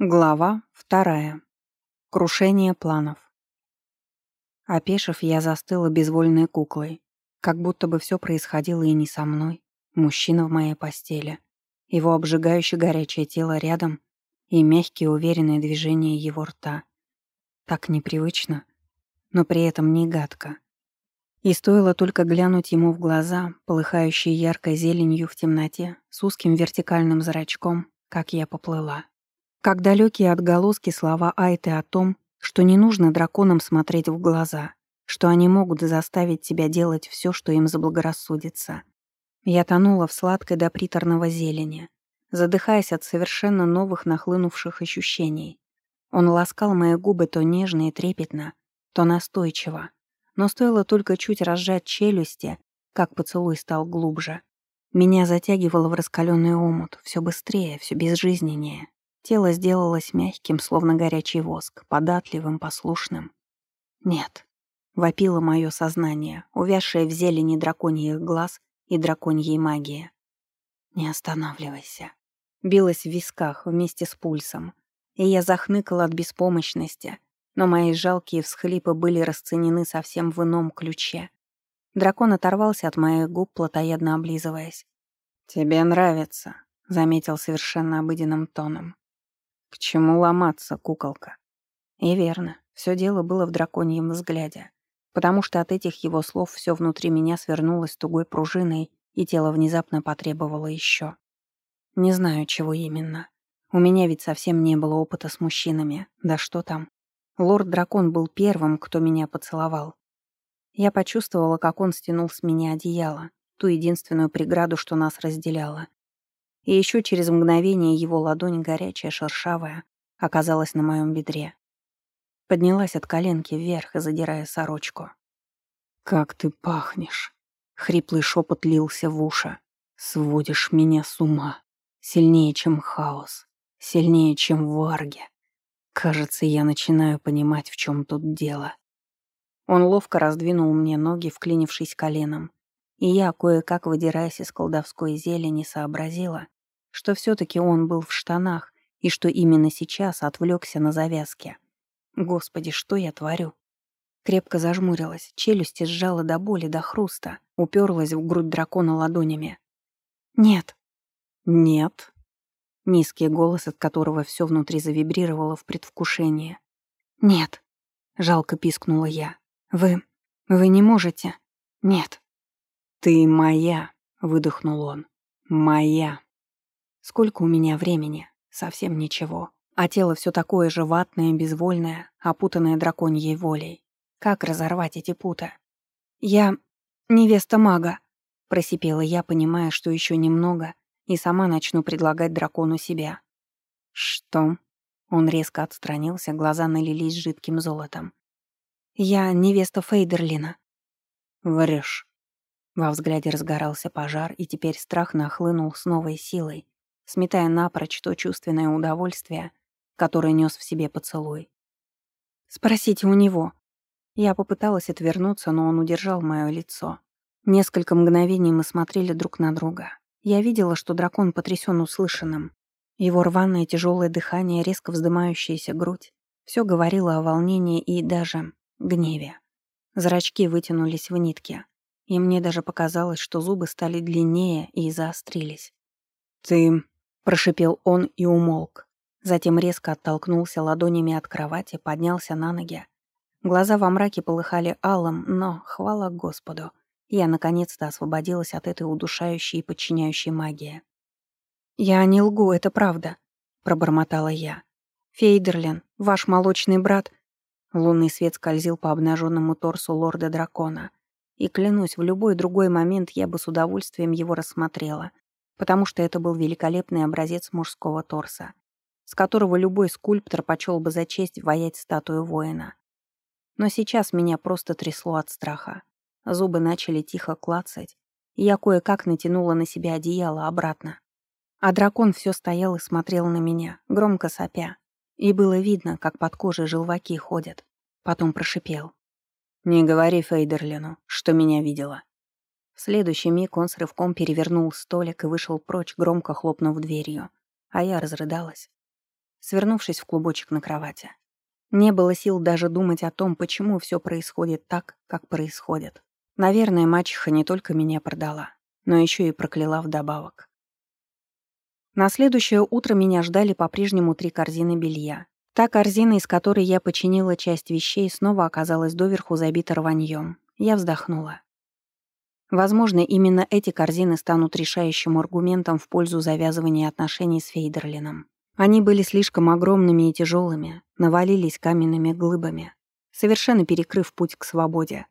Глава вторая. Крушение планов. Опешив, я застыла безвольной куклой, как будто бы все происходило и не со мной. Мужчина в моей постели, его обжигающе горячее тело рядом и мягкие уверенные движения его рта. Так непривычно, но при этом не гадко. И стоило только глянуть ему в глаза, полыхающие яркой зеленью в темноте, с узким вертикальным зрачком, как я поплыла. Как далекие отголоски слова Айты о том, что не нужно драконам смотреть в глаза, что они могут заставить тебя делать все, что им заблагорассудится. Я тонула в сладкой до приторного зелени, задыхаясь от совершенно новых нахлынувших ощущений. Он ласкал мои губы то нежно и трепетно, то настойчиво. Но стоило только чуть разжать челюсти, как поцелуй стал глубже. Меня затягивало в раскаленный омут, все быстрее, все безжизненнее. Тело сделалось мягким, словно горячий воск, податливым, послушным. «Нет», — вопило мое сознание, увязшее в зелени драконьих глаз и драконьей магии. «Не останавливайся», — билось в висках вместе с пульсом, и я захныкала от беспомощности, но мои жалкие всхлипы были расценены совсем в ином ключе. Дракон оторвался от моих губ, плотоядно облизываясь. «Тебе нравится», — заметил совершенно обыденным тоном. К чему ломаться, куколка? И верно, все дело было в драконьем взгляде, потому что от этих его слов все внутри меня свернулось тугой пружиной, и тело внезапно потребовало еще. Не знаю, чего именно. У меня ведь совсем не было опыта с мужчинами. Да что там. Лорд-дракон был первым, кто меня поцеловал. Я почувствовала, как он стянул с меня одеяло, ту единственную преграду, что нас разделяла, и еще через мгновение его ладонь, горячая, шершавая, оказалась на моем бедре. Поднялась от коленки вверх, задирая сорочку. «Как ты пахнешь!» — хриплый шепот лился в уши. «Сводишь меня с ума. Сильнее, чем хаос. Сильнее, чем варги. Кажется, я начинаю понимать, в чем тут дело». Он ловко раздвинул мне ноги, вклинившись коленом, и я, кое-как выдираясь из колдовской зелени, сообразила, что все-таки он был в штанах и что именно сейчас отвлекся на завязке. Господи, что я творю? Крепко зажмурилась, челюсти сжала до боли, до хруста, уперлась в грудь дракона ладонями. «Нет». «Нет». Низкий голос, от которого все внутри завибрировало в предвкушении. «Нет», — жалко пискнула я. «Вы... вы не можете. Нет». «Ты моя», — выдохнул он. «Моя». Сколько у меня времени? Совсем ничего. А тело все такое же ватное, безвольное, опутанное драконьей волей. Как разорвать эти путы? Я невеста мага, просипела я, понимая, что еще немного, и сама начну предлагать дракону себя. Что? Он резко отстранился, глаза налились жидким золотом. Я невеста Фейдерлина. Врешь. Во взгляде разгорался пожар, и теперь страх нахлынул с новой силой, сметая напрочь то чувственное удовольствие, которое нес в себе поцелуй. «Спросите у него». Я попыталась отвернуться, но он удержал мое лицо. Несколько мгновений мы смотрели друг на друга. Я видела, что дракон потрясен услышанным. Его рваное тяжелое дыхание, резко вздымающаяся грудь. Все говорило о волнении и даже гневе. Зрачки вытянулись в нитки, и мне даже показалось, что зубы стали длиннее и заострились. «Ты Прошипел он и умолк. Затем резко оттолкнулся ладонями от кровати, поднялся на ноги. Глаза во мраке полыхали алым, но, хвала Господу, я наконец-то освободилась от этой удушающей и подчиняющей магии. «Я не лгу, это правда», — пробормотала я. «Фейдерлин, ваш молочный брат...» Лунный свет скользил по обнаженному торсу лорда-дракона. И, клянусь, в любой другой момент я бы с удовольствием его рассмотрела, потому что это был великолепный образец мужского торса, с которого любой скульптор почел бы за честь воять статую воина. Но сейчас меня просто трясло от страха. Зубы начали тихо клацать, и я кое-как натянула на себя одеяло обратно. А дракон все стоял и смотрел на меня, громко сопя. И было видно, как под кожей желваки ходят. Потом прошипел. «Не говори Фейдерлину, что меня видела». В следующий миг он с рывком перевернул столик и вышел прочь, громко хлопнув дверью. А я разрыдалась. свернувшись в клубочек на кровати. Не было сил даже думать о том, почему все происходит так, как происходит. Наверное, мачеха не только меня продала, но еще и прокляла вдобавок. На следующее утро меня ждали по-прежнему три корзины белья. Та корзина, из которой я починила часть вещей, снова оказалась доверху забита рваньем. Я вздохнула. Возможно, именно эти корзины станут решающим аргументом в пользу завязывания отношений с Фейдерлином. Они были слишком огромными и тяжелыми, навалились каменными глыбами, совершенно перекрыв путь к свободе.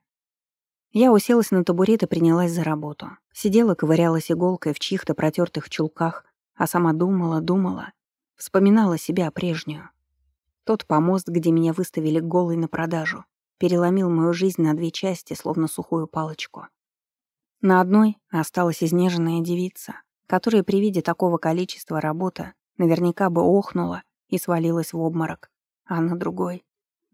Я уселась на табурет и принялась за работу. Сидела, ковырялась иголкой в чьих-то протертых чулках, а сама думала, думала, вспоминала себя прежнюю. Тот помост, где меня выставили голой на продажу, переломил мою жизнь на две части, словно сухую палочку. На одной осталась изнеженная девица, которая при виде такого количества работы наверняка бы охнула и свалилась в обморок, а на другой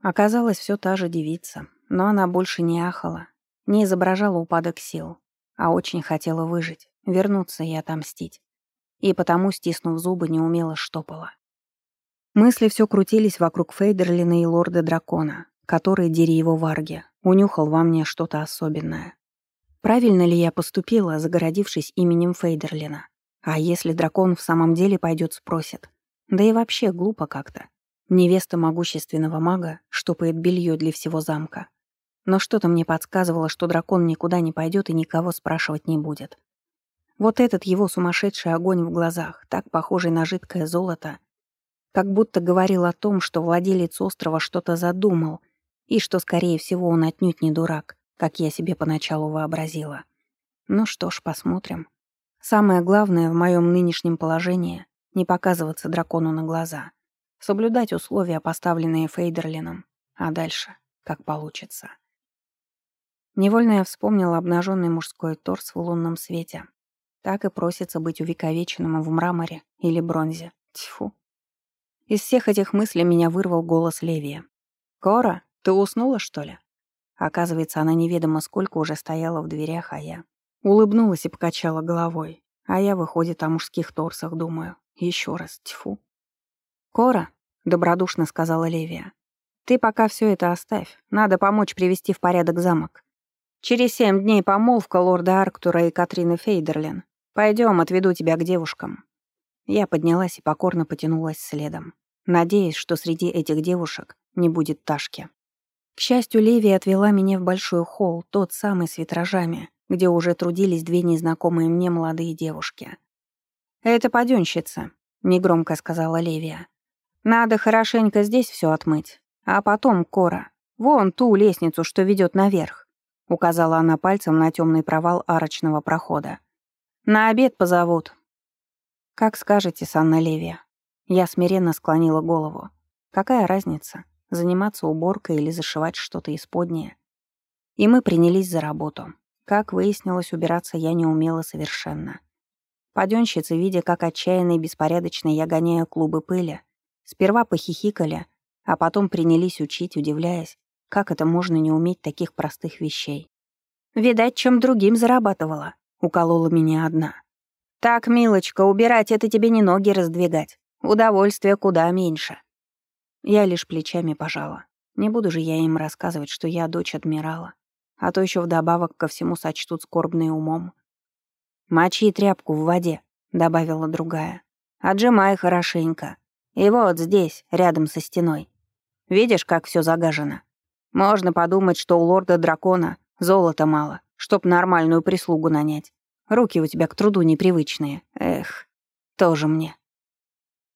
оказалась все та же девица, но она больше не ахала, не изображала упадок сил, а очень хотела выжить, вернуться и отомстить. И потому, стиснув зубы, неумело штопала. Мысли все крутились вокруг Фейдерлина и лорда дракона, который, дери его варги, унюхал во мне что-то особенное. Правильно ли я поступила, загородившись именем Фейдерлина? А если дракон в самом деле пойдет спросит? Да и вообще глупо как-то. Невеста могущественного мага штопает белье для всего замка. Но что-то мне подсказывало, что дракон никуда не пойдет и никого спрашивать не будет. Вот этот его сумасшедший огонь в глазах, так похожий на жидкое золото, как будто говорил о том, что владелец острова что-то задумал, и что, скорее всего, он отнюдь не дурак, как я себе поначалу вообразила. Ну что ж, посмотрим. Самое главное в моем нынешнем положении — не показываться дракону на глаза, соблюдать условия, поставленные Фейдерлином, а дальше — как получится. Невольно я вспомнила обнаженный мужской торс в лунном свете. Так и просится быть увековеченным в мраморе или бронзе. Тьфу. Из всех этих мыслей меня вырвал голос Левия. «Кора, ты уснула, что ли?» Оказывается, она неведомо сколько уже стояла в дверях, а я... Улыбнулась и покачала головой. А я, выходит, о мужских торсах думаю. Еще раз, тьфу. «Кора», — добродушно сказала Левия, — «ты пока все это оставь. Надо помочь привести в порядок замок. Через семь дней помолвка лорда Арктура и Катрины Фейдерлин. Пойдем, отведу тебя к девушкам». Я поднялась и покорно потянулась следом, надеясь, что среди этих девушек не будет Ташки. К счастью, Леви отвела меня в большой холл, тот самый с витражами, где уже трудились две незнакомые мне молодые девушки. «Это падёнщица», — негромко сказала Левия. «Надо хорошенько здесь все отмыть, а потом Кора. Вон ту лестницу, что ведет наверх. — указала она пальцем на темный провал арочного прохода. «На обед позовут». «Как скажете, Санна Левия». Я смиренно склонила голову. «Какая разница, заниматься уборкой или зашивать что-то исподнее?» И мы принялись за работу. Как выяснилось, убираться я не умела совершенно. Паденщицы, видя, как отчаянно и беспорядочно я гоняю клубы пыли, сперва похихикали, а потом принялись учить, удивляясь, как это можно не уметь таких простых вещей? Видать, чем другим зарабатывала. Уколола меня одна. Так, милочка, убирать — это тебе не ноги раздвигать. Удовольствия куда меньше. Я лишь плечами пожала. Не буду же я им рассказывать, что я дочь адмирала. А то еще вдобавок ко всему сочтут скорбный умом. «Мочи тряпку в воде», — добавила другая. «Отжимай хорошенько. И вот здесь, рядом со стеной. Видишь, как все загажено? Можно подумать, что у лорда-дракона золота мало, чтоб нормальную прислугу нанять. Руки у тебя к труду непривычные. Эх, тоже мне.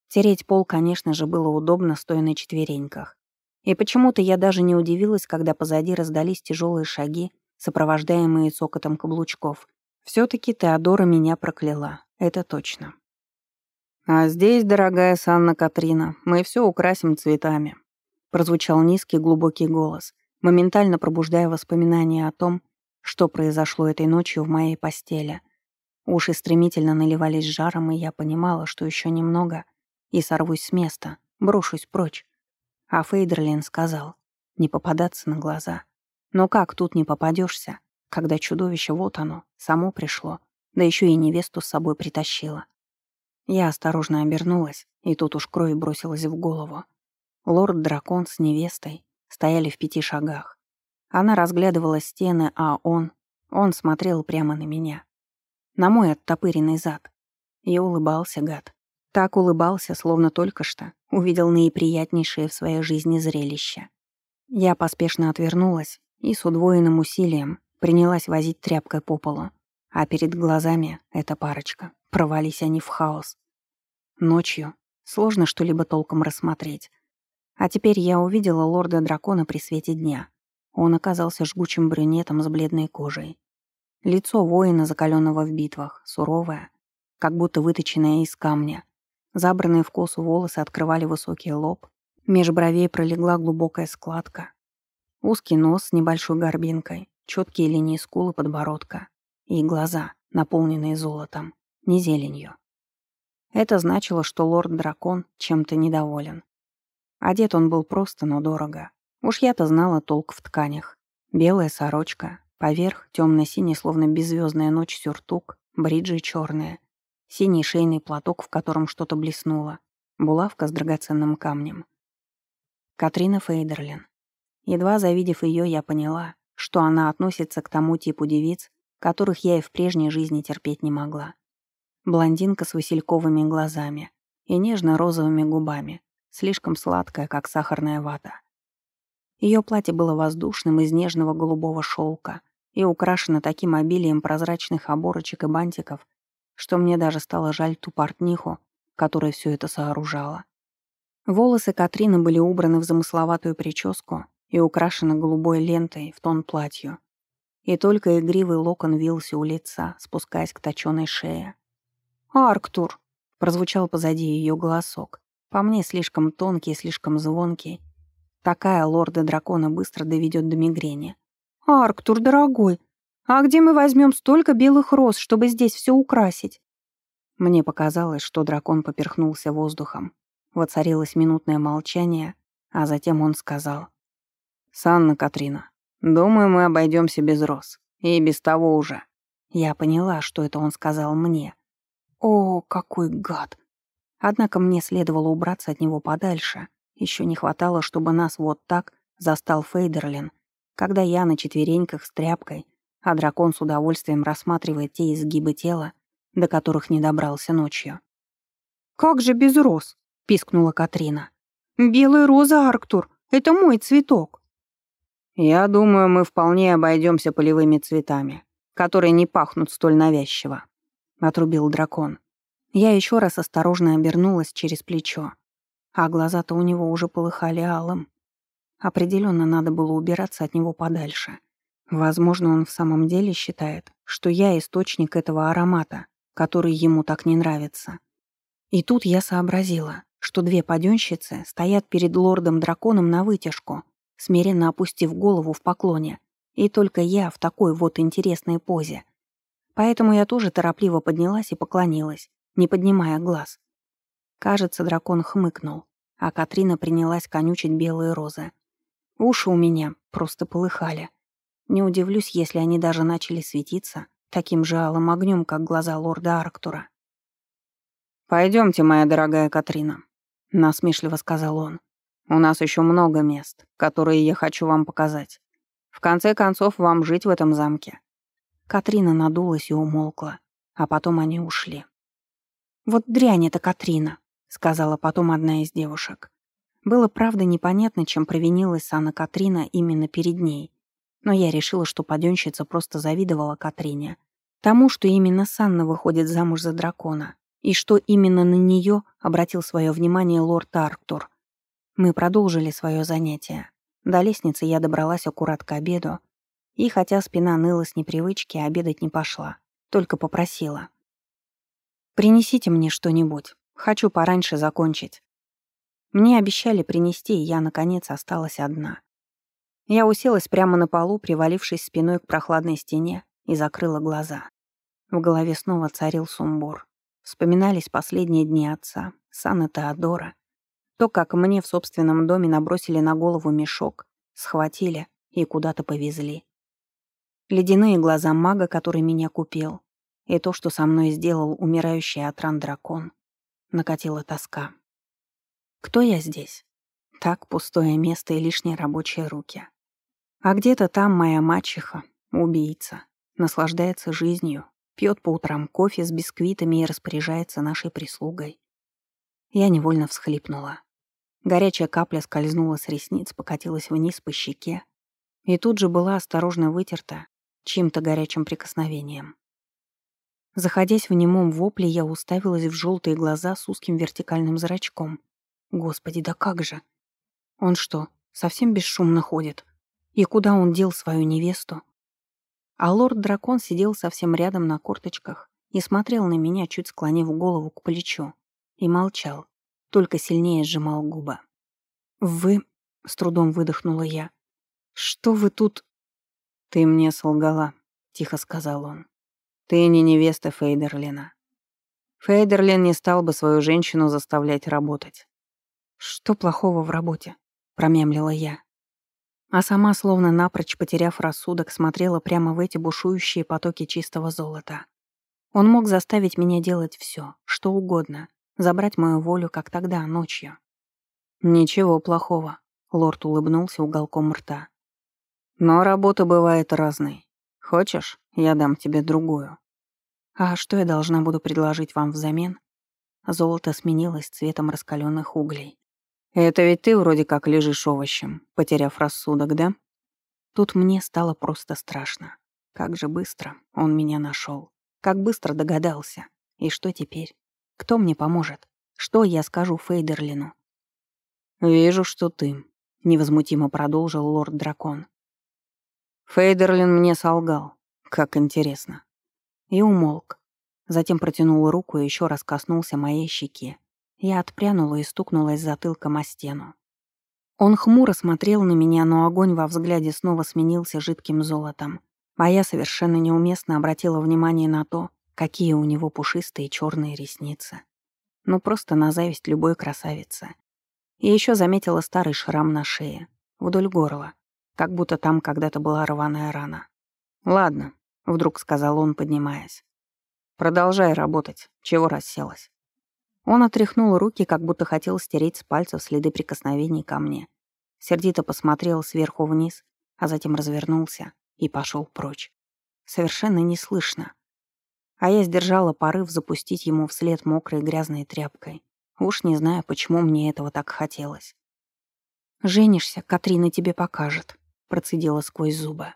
Тереть пол, конечно же, было удобно, стоя на четвереньках. И почему-то я даже не удивилась, когда позади раздались тяжелые шаги, сопровождаемые цокотом каблучков. все таки Теодора меня прокляла, это точно. «А здесь, дорогая Санна Катрина, мы все украсим цветами», прозвучал низкий глубокий голос, моментально пробуждая воспоминания о том, что произошло этой ночью в моей постели. Уши стремительно наливались жаром, и я понимала, что еще немного, и сорвусь с места, брошусь прочь. А Фейдерлин сказал, не попадаться на глаза. Но как тут не попадешься, когда чудовище вот оно, само пришло, да еще и невесту с собой притащило. Я осторожно обернулась, и тут уж кровь бросилась в голову. Лорд-дракон с невестой стояли в пяти шагах. Она разглядывала стены, а он... Он смотрел прямо на меня. На мой оттопыренный зад. И улыбался, гад. Так улыбался, словно только что увидел наиприятнейшее в своей жизни зрелище. Я поспешно отвернулась и с удвоенным усилием принялась возить тряпкой по полу. А перед глазами эта парочка. Провались они в хаос. Ночью сложно что-либо толком рассмотреть. А теперь я увидела лорда-дракона при свете дня. Он оказался жгучим брюнетом с бледной кожей. Лицо воина, закаленного в битвах, суровое, как будто выточенное из камня. Забранные в косу волосы открывали высокий лоб, меж бровей пролегла глубокая складка. Узкий нос с небольшой горбинкой, четкие линии скулы подбородка и глаза, наполненные золотом, не зеленью. Это значило, что лорд-дракон чем-то недоволен. Одет он был просто, но дорого. Уж я-то знала толк в тканях. Белая сорочка, поверх темно-синий, словно беззвездная ночь сюртук, бриджи черные, синий шейный платок, в котором что-то блеснуло, булавка с драгоценным камнем. Катрина Фейдерлин. Едва завидев ее, я поняла, что она относится к тому типу девиц, которых я и в прежней жизни терпеть не могла. Блондинка с васильковыми глазами и нежно-розовыми губами, слишком сладкая, как сахарная вата. Ее платье было воздушным из нежного голубого шелка и украшено таким обилием прозрачных оборочек и бантиков, что мне даже стало жаль ту портниху, которая все это сооружала. Волосы Катрины были убраны в замысловатую прическу и украшены голубой лентой в тон платью. И только игривый локон вился у лица, спускаясь к точенной шее. «Арктур!» — прозвучал позади ее голосок. По мне слишком тонкий слишком звонкий. Такая лорда-дракона быстро доведет до мигрени. «Арктур, дорогой, а где мы возьмем столько белых роз, чтобы здесь все украсить?» Мне показалось, что дракон поперхнулся воздухом. Воцарилось минутное молчание, а затем он сказал. «Санна Катрина, думаю, мы обойдемся без роз. И без того уже». Я поняла, что это он сказал мне. «О, какой гад!» Однако мне следовало убраться от него подальше. Еще не хватало, чтобы нас вот так застал Фейдерлин, когда я на четвереньках с тряпкой, а дракон с удовольствием рассматривает те изгибы тела, до которых не добрался ночью. «Как же без роз?» — пискнула Катрина. «Белая роза, Арктур, это мой цветок». «Я думаю, мы вполне обойдемся полевыми цветами, которые не пахнут столь навязчиво», — отрубил дракон. Я еще раз осторожно обернулась через плечо, а глаза-то у него уже полыхали алым. Определенно надо было убираться от него подальше. Возможно, он в самом деле считает, что я источник этого аромата, который ему так не нравится. И тут я сообразила, что две паденщицы стоят перед лордом-драконом на вытяжку, смиренно опустив голову в поклоне, и только я в такой вот интересной позе. Поэтому я тоже торопливо поднялась и поклонилась, не поднимая глаз. Кажется, дракон хмыкнул, а Катрина принялась конючить белые розы. Уши у меня просто полыхали. Не удивлюсь, если они даже начали светиться таким же алым огнем, как глаза лорда Арктура. «Пойдемте, моя дорогая Катрина», — насмешливо сказал он. «У нас еще много мест, которые я хочу вам показать. В конце концов, вам жить в этом замке». Катрина надулась и умолкла, а потом они ушли. «Вот дрянь это Катрина», — сказала потом одна из девушек. Было, правда, непонятно, чем провинилась Анна Катрина именно перед ней. Но я решила, что паденщица просто завидовала Катрине. Тому, что именно Санна выходит замуж за дракона. И что именно на нее обратил свое внимание лорд Арктур. Мы продолжили свое занятие. До лестницы я добралась аккурат к обеду. И хотя спина ныла с непривычки, обедать не пошла. Только попросила. «Принесите мне что-нибудь. Хочу пораньше закончить». Мне обещали принести, и я, наконец, осталась одна. Я уселась прямо на полу, привалившись спиной к прохладной стене, и закрыла глаза. В голове снова царил сумбур. Вспоминались последние дни отца, Сана Теодора. То, как мне в собственном доме набросили на голову мешок, схватили и куда-то повезли. Ледяные глаза мага, который меня купил, и то, что со мной сделал умирающий от ран дракон. накатила тоска. Кто я здесь? Так, пустое место и лишние рабочие руки. А где-то там моя мачеха, убийца, наслаждается жизнью, пьет по утрам кофе с бисквитами и распоряжается нашей прислугой. Я невольно всхлипнула. Горячая капля скользнула с ресниц, покатилась вниз по щеке и тут же была осторожно вытерта чьим-то горячим прикосновением. Заходясь в немом вопле, я уставилась в желтые глаза с узким вертикальным зрачком. Господи, да как же! Он что, совсем бесшумно ходит? И куда он дел свою невесту? А лорд-дракон сидел совсем рядом на корточках и смотрел на меня, чуть склонив голову к плечу, и молчал, только сильнее сжимал губы. «Вы...» — с трудом выдохнула я. «Что вы тут...» «Ты мне солгала», — тихо сказал он. «Ты не невеста Фейдерлина. Фейдерлин не стал бы свою женщину заставлять работать». «Что плохого в работе?» — промямлила я. А сама, словно напрочь потеряв рассудок, смотрела прямо в эти бушующие потоки чистого золота. Он мог заставить меня делать все, что угодно, забрать мою волю, как тогда, ночью. «Ничего плохого», — лорд улыбнулся уголком рта. «Но работа бывает разной. Хочешь, я дам тебе другую». «А что я должна буду предложить вам взамен?» Золото сменилось цветом раскаленных углей. «Это ведь ты вроде как лежишь овощем, потеряв рассудок, да?» Тут мне стало просто страшно. Как же быстро он меня нашел, Как быстро догадался. И что теперь? Кто мне поможет? Что я скажу Фейдерлину? «Вижу, что ты», — невозмутимо продолжил лорд-дракон. «Фейдерлин мне солгал. Как интересно». И умолк. Затем протянул руку и еще раз коснулся моей щеки. Я отпрянула и стукнулась затылком о стену. Он хмуро смотрел на меня, но огонь во взгляде снова сменился жидким золотом. А я совершенно неуместно обратила внимание на то, какие у него пушистые черные ресницы. Ну, просто на зависть любой красавицы. И еще заметила старый шрам на шее, вдоль горла, как будто там когда-то была рваная рана. «Ладно», — вдруг сказал он, поднимаясь. «Продолжай работать. Чего расселась?» Он отряхнул руки, как будто хотел стереть с пальцев следы прикосновений ко мне. Сердито посмотрел сверху вниз, а затем развернулся и пошел прочь. Совершенно неслышно. А я сдержала порыв запустить ему вслед мокрой грязной тряпкой. Уж не знаю, почему мне этого так хотелось. «Женишься, Катрина тебе покажет», — процедила сквозь зубы.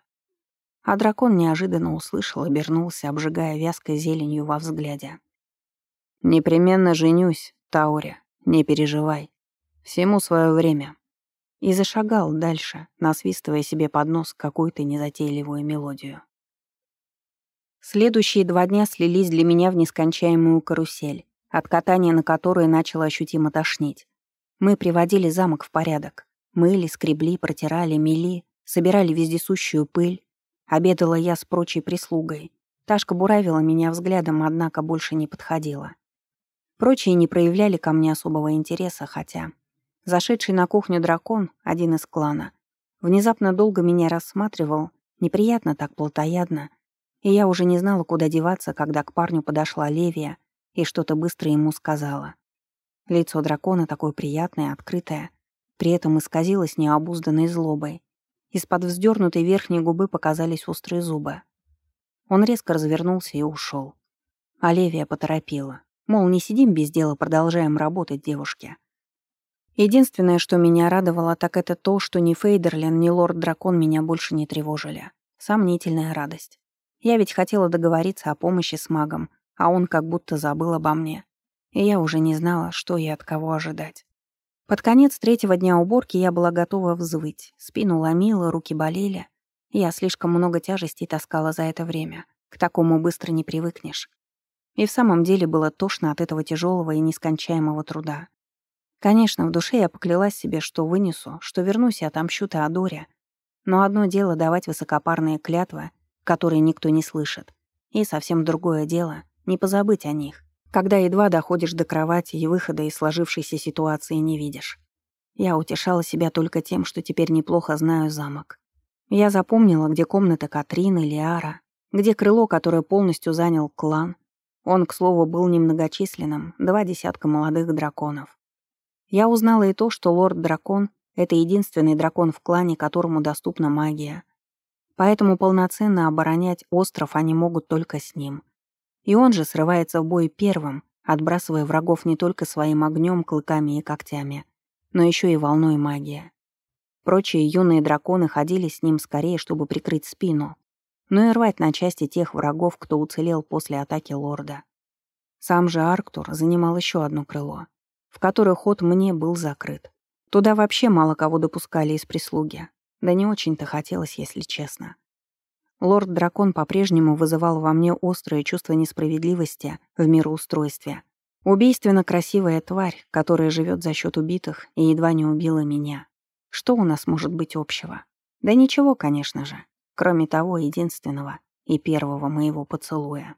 А дракон неожиданно услышал, обернулся, обжигая вязкой зеленью во взгляде. «Непременно женюсь, Тауре, не переживай. Всему свое время». И зашагал дальше, насвистывая себе под нос какую-то незатейливую мелодию. Следующие два дня слились для меня в нескончаемую карусель от катания на которой начало ощутимо тошнить. Мы приводили замок в порядок. Мыли, скребли, протирали, мели, собирали вездесущую пыль. Обедала я с прочей прислугой. Ташка буравила меня взглядом, однако больше не подходила. Прочие не проявляли ко мне особого интереса, хотя... Зашедший на кухню дракон, один из клана, внезапно долго меня рассматривал, неприятно так плотоядно, и я уже не знала, куда деваться, когда к парню подошла Левия и что-то быстро ему сказала. Лицо дракона такое приятное, открытое, при этом исказилось необузданной злобой. Из-под вздернутой верхней губы показались острые зубы. Он резко развернулся и ушел. Оливия поторопила. Мол, не сидим без дела, продолжаем работать, девушки. Единственное, что меня радовало, так это то, что ни Фейдерлин, ни Лорд-Дракон меня больше не тревожили. Сомнительная радость. Я ведь хотела договориться о помощи с магом, а он как будто забыл обо мне. И я уже не знала, что и от кого ожидать. Под конец третьего дня уборки я была готова взвыть. Спину ломила, руки болели. Я слишком много тяжестей таскала за это время. К такому быстро не привыкнешь. И в самом деле было тошно от этого тяжелого и нескончаемого труда. Конечно, в душе я поклялась себе, что вынесу, что вернусь и отомщу Теодоре. Но одно дело давать высокопарные клятвы, которые никто не слышит. И совсем другое дело не позабыть о них, когда едва доходишь до кровати и выхода из сложившейся ситуации не видишь. Я утешала себя только тем, что теперь неплохо знаю замок. Я запомнила, где комната Катрины, Лиара, где крыло, которое полностью занял клан, Он, к слову, был немногочисленным, два десятка молодых драконов. Я узнала и то, что лорд-дракон — это единственный дракон в клане, которому доступна магия. Поэтому полноценно оборонять остров они могут только с ним. И он же срывается в бой первым, отбрасывая врагов не только своим огнем, клыками и когтями, но еще и волной магии. Прочие юные драконы ходили с ним скорее, чтобы прикрыть спину, но и рвать на части тех врагов, кто уцелел после атаки лорда. Сам же Арктур занимал еще одно крыло, в которое ход мне был закрыт. Туда вообще мало кого допускали из прислуги. Да не очень-то хотелось, если честно. Лорд-дракон по-прежнему вызывал во мне острое чувство несправедливости в мироустройстве. Убийственно красивая тварь, которая живет за счет убитых и едва не убила меня. Что у нас может быть общего? Да ничего, конечно же, кроме того единственного и первого моего поцелуя.